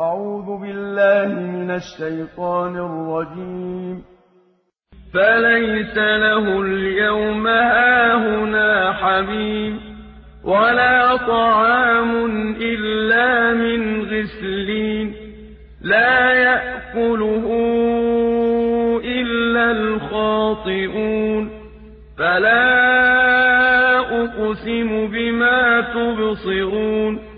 أعوذ بالله من الشيطان الرجيم. فليس له اليوم هاهنا حميم ولا طعام إلا من غسلين لا يأكله إلا الخاطئون فلا أقسم بما تبصرون.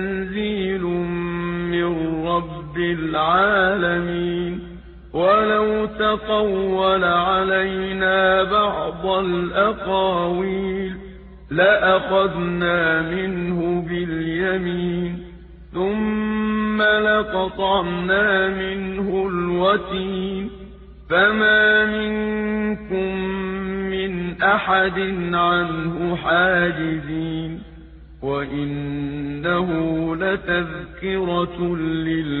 رب العالمين ولو تقول علينا بعض الأقاويل لأخذنا منه باليمين ثم لقطعنا منه الوتين فما منكم من أحد عنه حاجزين وإنه لتذكرة للمتقين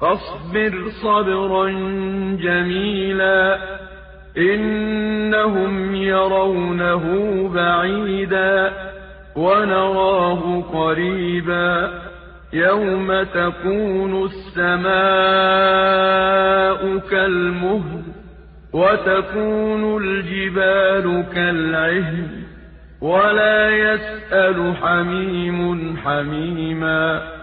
فاصبر صبرا جميلا إنهم يرونه بعيدا ونراه قريبا يوم تكون السماء كالمهل وتكون الجبال كالعهن ولا يسأل حميم حميما.